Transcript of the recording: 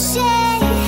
谁？